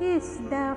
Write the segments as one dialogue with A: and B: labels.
A: is the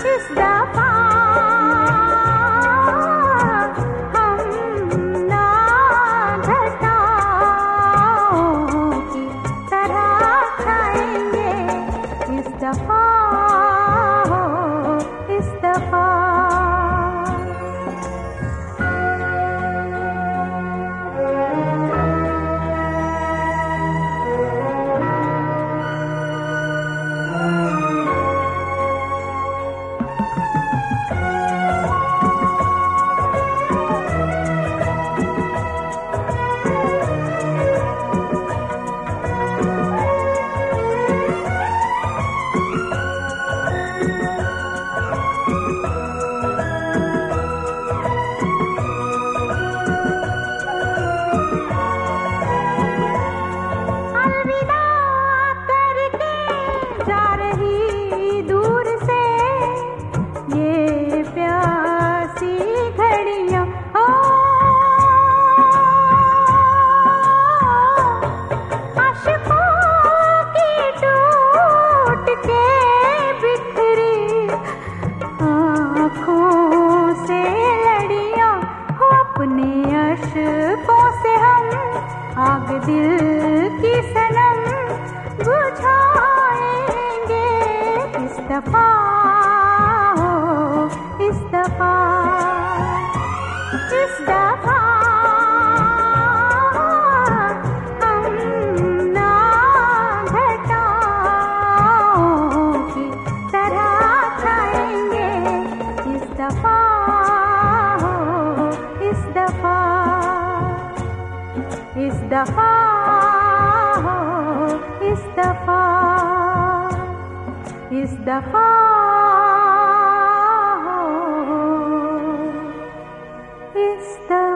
A: Just the दिल की सनम बुझाएंगे इस दफा। اصطفى اصطفى اصطفى اصطفى